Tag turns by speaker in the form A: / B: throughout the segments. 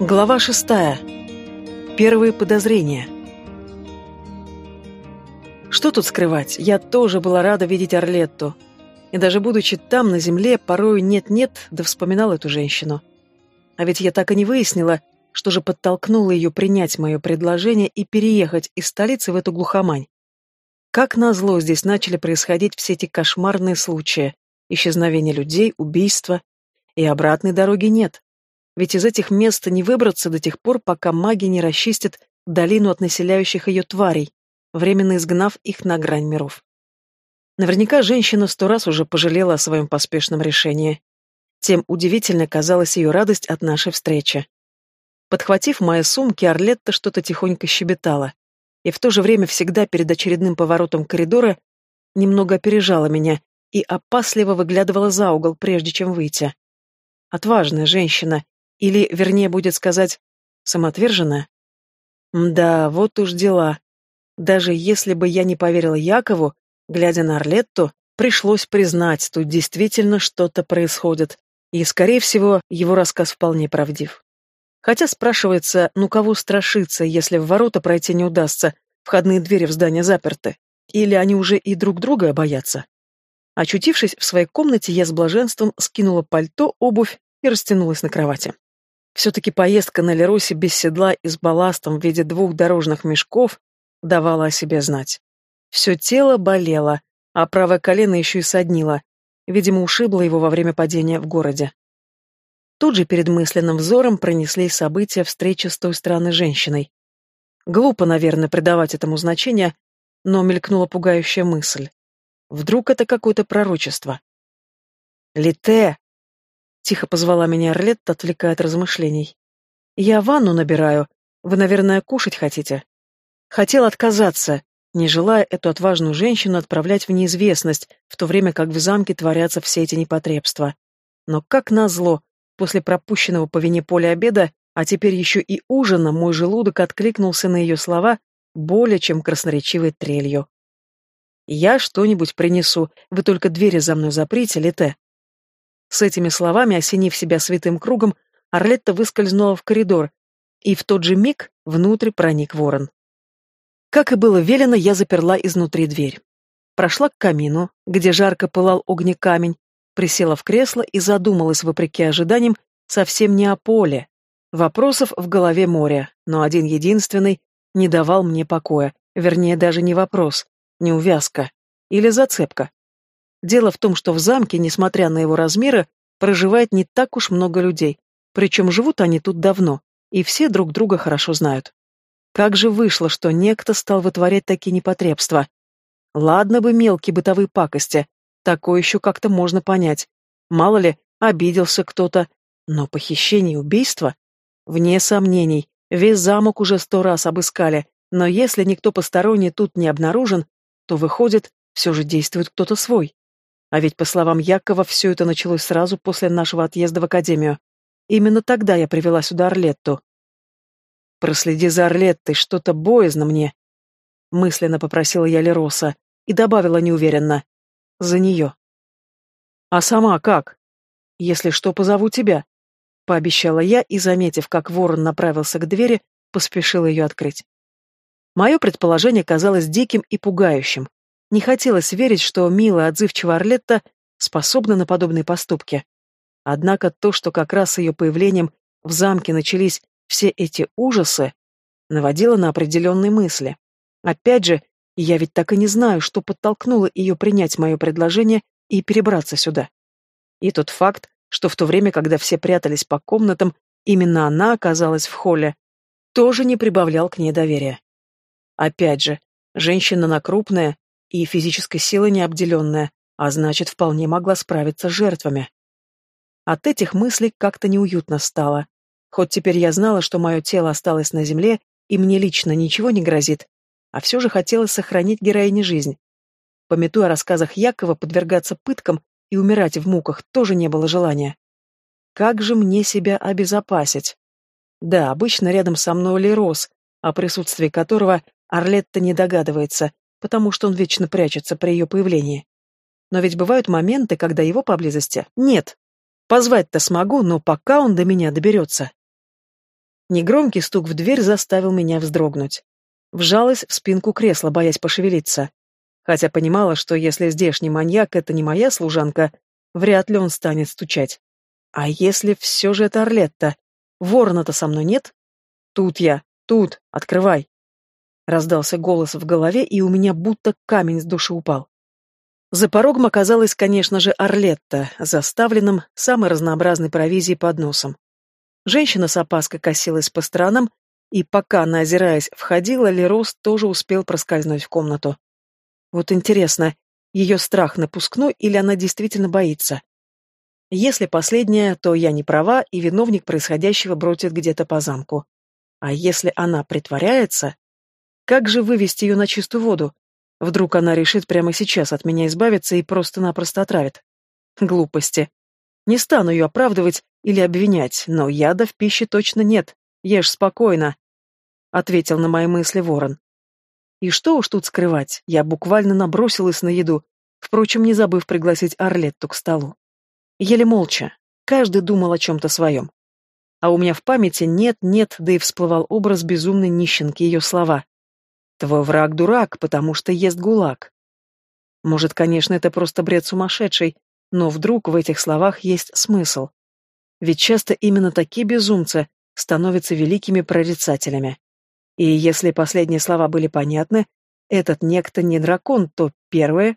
A: Глава шестая. Первые подозрения. Что тут скрывать? Я тоже была рада видеть Орлетту. И даже будучи там, на земле, порою нет-нет, да вспоминала эту женщину. А ведь я так и не выяснила, что же подтолкнуло ее принять мое предложение и переехать из столицы в эту глухомань. Как назло здесь начали происходить все эти кошмарные случаи. Исчезновение людей, убийства. И обратной дороги нет. Ведь из этих мест не выбраться до тех пор, пока маги не расчистят долину от населяющих ее тварей, временно изгнав их на грань миров. Наверняка женщина сто раз уже пожалела о своем поспешном решении. Тем удивительно казалась ее радость от нашей встречи. Подхватив мои сумки, Орлетта что-то тихонько щебетала, и в то же время всегда перед очередным поворотом коридора немного опережала меня и опасливо выглядывала за угол, прежде чем выйти. Отважная женщина, или, вернее, будет сказать, самоотверженная? Да, вот уж дела. Даже если бы я не поверила Якову, глядя на Орлетту, пришлось признать, тут действительно что-то происходит, и, скорее всего, его рассказ вполне правдив. Хотя спрашивается, ну кого страшиться, если в ворота пройти не удастся, входные двери в здание заперты, или они уже и друг друга боятся? Очутившись в своей комнате, я с блаженством скинула пальто, обувь и растянулась на кровати. Все-таки поездка на Леросе без седла и с балластом в виде двух дорожных мешков давала о себе знать. Все тело болело, а правое колено еще и соднило. Видимо, ушибло его во время падения в городе. Тут же перед мысленным взором пронеслись события встречи с той странной женщиной. Глупо, наверное, придавать этому значение, но мелькнула пугающая мысль. Вдруг это какое-то пророчество? «Лите!» — тихо позвала меня Орлетта, отвлекая от размышлений. «Я ванну набираю. Вы, наверное, кушать хотите?» Хотел отказаться, не желая эту отважную женщину отправлять в неизвестность, в то время как в замке творятся все эти непотребства. Но как назло, после пропущенного по вине поля обеда, а теперь еще и ужина, мой желудок откликнулся на ее слова более чем красноречивой трелью. «Я что-нибудь принесу, вы только двери за мной заприте, Лите». С этими словами, осенив себя святым кругом, Орлетта выскользнула в коридор, и в тот же миг внутрь проник ворон. Как и было велено, я заперла изнутри дверь. Прошла к камину, где жарко пылал огнекамень, присела в кресло и задумалась, вопреки ожиданиям, совсем не о поле. Вопросов в голове море, но один единственный не давал мне покоя, вернее, даже не вопрос, не увязка или зацепка. Дело в том, что в замке, несмотря на его размеры, проживает не так уж много людей, причем живут они тут давно, и все друг друга хорошо знают. Как же вышло, что некто стал вытворять такие непотребства? Ладно бы мелкие бытовые пакости, такое еще как-то можно понять. Мало ли, обиделся кто-то, но похищение и убийство? Вне сомнений, весь замок уже сто раз обыскали, но если никто посторонний тут не обнаружен, то, выходит, все же действует кто-то свой. А ведь, по словам Якова, все это началось сразу после нашего отъезда в академию. Именно тогда я привела сюда Орлетту. «Проследи за Орлеттой, что-то боязно мне», — мысленно попросила я Лероса и добавила неуверенно. «За нее». «А сама как?» «Если что, позову тебя», — пообещала я и, заметив, как ворон направился к двери, поспешила ее открыть. Мое предположение казалось диким и пугающим. Не хотелось верить, что милая, отзывчивая Орлетта способна на подобные поступки. Однако то, что как раз с ее появлением в замке начались все эти ужасы, наводило на определенные мысли. Опять же, я ведь так и не знаю, что подтолкнуло ее принять мое предложение и перебраться сюда. И тот факт, что в то время, когда все прятались по комнатам, именно она оказалась в холле, тоже не прибавлял к ней доверия. Опять же, женщина на крупная, и физической силой не обделенная, а значит, вполне могла справиться с жертвами. От этих мыслей как-то неуютно стало. Хоть теперь я знала, что мое тело осталось на земле, и мне лично ничего не грозит, а все же хотелось сохранить героине жизнь. Пометуя о рассказах Якова, подвергаться пыткам и умирать в муках тоже не было желания. Как же мне себя обезопасить? Да, обычно рядом со мной Лерос, о присутствии которого Орлетта не догадывается, потому что он вечно прячется при ее появлении. Но ведь бывают моменты, когда его поблизости нет. Позвать-то смогу, но пока он до меня доберется. Негромкий стук в дверь заставил меня вздрогнуть. Вжалась в спинку кресла, боясь пошевелиться. Хотя понимала, что если здешний маньяк — это не моя служанка, вряд ли он станет стучать. А если все же это Орлетта? Ворона-то со мной нет? Тут я, тут, открывай. Раздался голос в голове, и у меня будто камень с души упал. За порогом оказалась, конечно же, Орлетта, заставленным самой разнообразной провизией под носом. Женщина с опаской косилась по сторонам, и пока она, озираясь, входила, Лерос тоже успел проскользнуть в комнату. Вот интересно, ее страх напускной или она действительно боится? Если последняя, то я не права, и виновник происходящего бродит где-то по замку. А если она притворяется? Как же вывести ее на чистую воду? Вдруг она решит прямо сейчас от меня избавиться и просто-напросто отравит? Глупости. Не стану ее оправдывать или обвинять, но яда в пище точно нет. Ешь спокойно, — ответил на мои мысли ворон. И что уж тут скрывать, я буквально набросилась на еду, впрочем, не забыв пригласить Орлетту к столу. Еле молча. Каждый думал о чем-то своем. А у меня в памяти нет-нет, да и всплывал образ безумной нищенки, ее слова. «Твой враг дурак, потому что ест гулаг». Может, конечно, это просто бред сумасшедший, но вдруг в этих словах есть смысл. Ведь часто именно такие безумцы становятся великими прорицателями. И если последние слова были понятны, этот некто не дракон, то первое...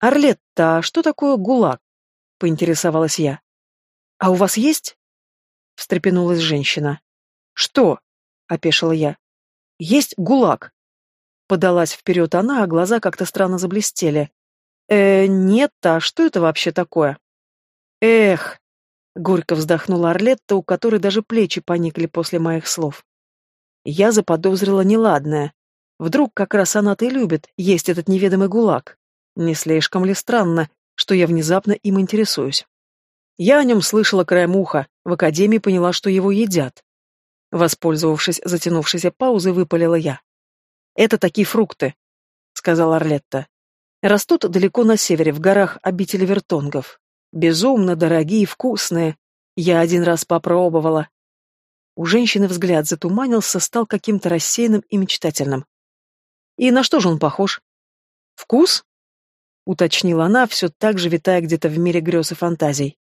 A: «Орлетта, а что такое гулаг?» поинтересовалась я. «А у вас есть?» — встрепенулась женщина. «Что?» — опешила я. «Есть гулаг». Подалась вперед она, а глаза как-то странно заблестели. «Э, нет, а что это вообще такое?» «Эх!» — горько вздохнула Орлетта, у которой даже плечи поникли после моих слов. Я заподозрила неладное. Вдруг как раз она-то и любит есть этот неведомый гулаг. Не слишком ли странно, что я внезапно им интересуюсь. Я о нем слышала краем уха, в академии поняла, что его едят. Воспользовавшись затянувшейся паузой, выпалила я. «Это такие фрукты», — сказала Орлетта. «Растут далеко на севере, в горах обители вертонгов. Безумно дорогие, вкусные. Я один раз попробовала». У женщины взгляд затуманился, стал каким-то рассеянным и мечтательным. «И на что же он похож?» «Вкус?» — уточнила она, все так же витая где-то в мире грез и фантазий.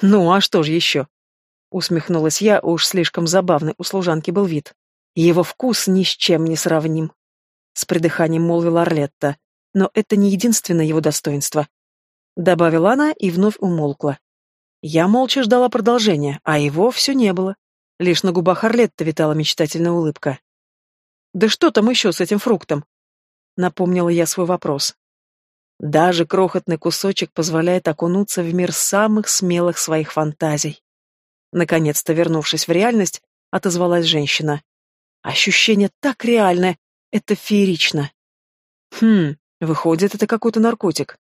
A: «Ну, а что же еще?» — усмехнулась я, уж слишком забавный у служанки был вид. «Его вкус ни с чем не сравним», — с придыханием молвила Орлетта. «Но это не единственное его достоинство», — добавила она и вновь умолкла. Я молча ждала продолжения, а его все не было. Лишь на губах Орлетта витала мечтательная улыбка. «Да что там еще с этим фруктом?» — напомнила я свой вопрос. Даже крохотный кусочек позволяет окунуться в мир самых смелых своих фантазий. Наконец-то, вернувшись в реальность, отозвалась женщина. Ощущение так реальное, это феерично. Хм, выходит, это какой-то наркотик.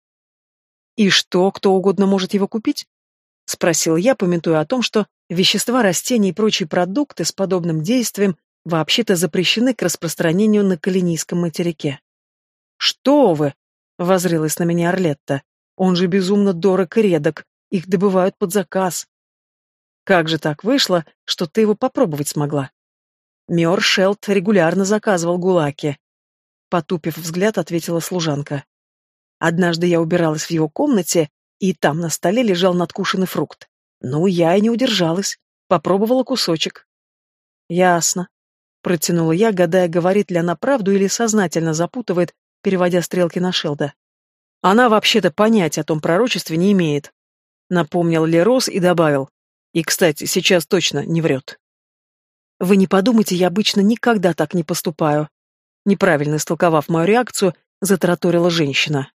A: И что, кто угодно может его купить? Спросил я, пометуя о том, что вещества, растения и прочие продукты с подобным действием вообще-то запрещены к распространению на Калинийском материке. «Что вы!» Возрилась на меня Орлетта. Он же безумно дорог и редок. Их добывают под заказ. Как же так вышло, что ты его попробовать смогла? Мёр Шелт регулярно заказывал гулаки. Потупив взгляд, ответила служанка. Однажды я убиралась в его комнате, и там на столе лежал надкушенный фрукт. Ну, я и не удержалась. Попробовала кусочек. Ясно. Протянула я, гадая, говорит ли она правду или сознательно запутывает, переводя стрелки на Шелда. Она вообще-то понятия о том пророчестве не имеет. Напомнил Лерос и добавил. И, кстати, сейчас точно не врет. Вы не подумайте, я обычно никогда так не поступаю. Неправильно истолковав мою реакцию, затараторила женщина.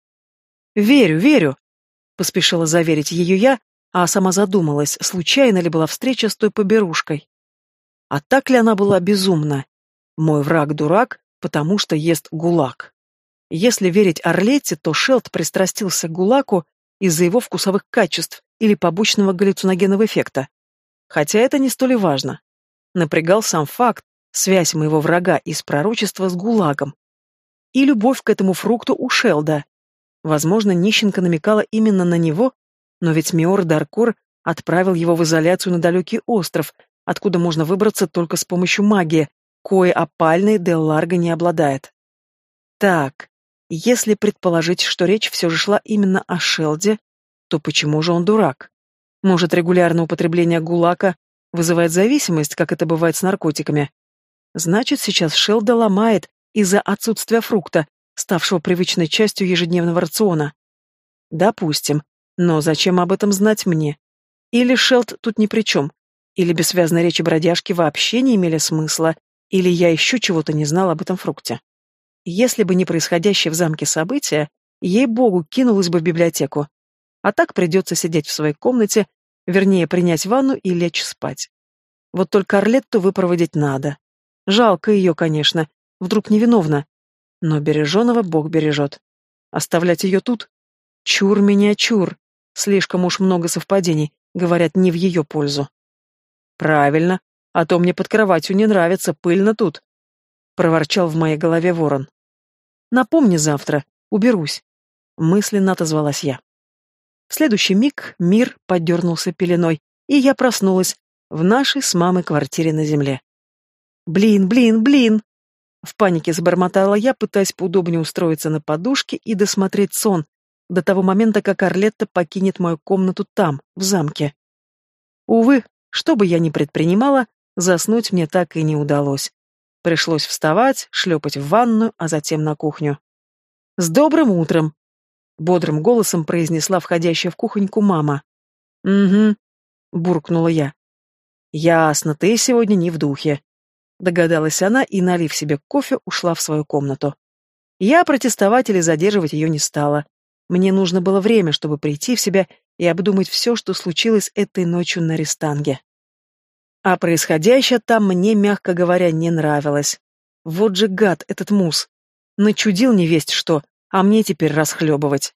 A: «Верю, верю», — поспешила заверить ее я, а сама задумалась, случайно ли была встреча с той поберушкой. А так ли она была безумна? Мой враг дурак, потому что ест гулаг. Если верить Орлете, то Шелд пристрастился к Гулаку из-за его вкусовых качеств или побочного галлюциногенного эффекта. Хотя это не столь важно. Напрягал сам факт, связь моего врага из пророчества с Гулагом. И любовь к этому фрукту у Шелда. Возможно, нищенка намекала именно на него, но ведь Миор Даркор отправил его в изоляцию на далекий остров, откуда можно выбраться только с помощью магии, кое опальный Дел Ларго не обладает. Так, если предположить, что речь все же шла именно о Шелде, то почему же он дурак? Может, регулярное употребление гулака вызывает зависимость, как это бывает с наркотиками? Значит, сейчас Шелда ломает из-за отсутствия фрукта, ставшего привычной частью ежедневного рациона. Допустим. Но зачем об этом знать мне? Или Шелд тут ни при чем? Или бессвязные речи бродяжки вообще не имели смысла? Или я еще чего-то не знал об этом фрукте? Если бы не происходящее в замке события, ей-богу, кинулась бы в библиотеку. А так придется сидеть в своей комнате, вернее, принять ванну и лечь спать. Вот только Орлетту выпроводить надо. Жалко ее, конечно, вдруг невиновна. Но береженого Бог бережет. Оставлять ее тут? Чур меня, чур. Слишком уж много совпадений, говорят, не в ее пользу. Правильно, а то мне под кроватью не нравится, пыльно тут. Проворчал в моей голове ворон. Напомни завтра, уберусь. Мысленно отозвалась я. В следующий миг мир подернулся пеленой, и я проснулась в нашей с мамой квартире на земле. «Блин, блин, блин!» В панике забормотала я, пытаясь поудобнее устроиться на подушке и досмотреть сон, до того момента, как Орлетта покинет мою комнату там, в замке. Увы, что бы я ни предпринимала, заснуть мне так и не удалось. Пришлось вставать, шлепать в ванную, а затем на кухню. «С добрым утром!» — бодрым голосом произнесла входящая в кухоньку мама. «Угу», — буркнула я. «Ясно, ты сегодня не в духе», — догадалась она и, налив себе кофе, ушла в свою комнату. Я протестовать или задерживать ее не стала. Мне нужно было время, чтобы прийти в себя и обдумать все, что случилось этой ночью на Рестанге. А происходящее там мне, мягко говоря, не нравилось. Вот же гад этот мус. Начудил невесть что, а мне теперь расхлебывать.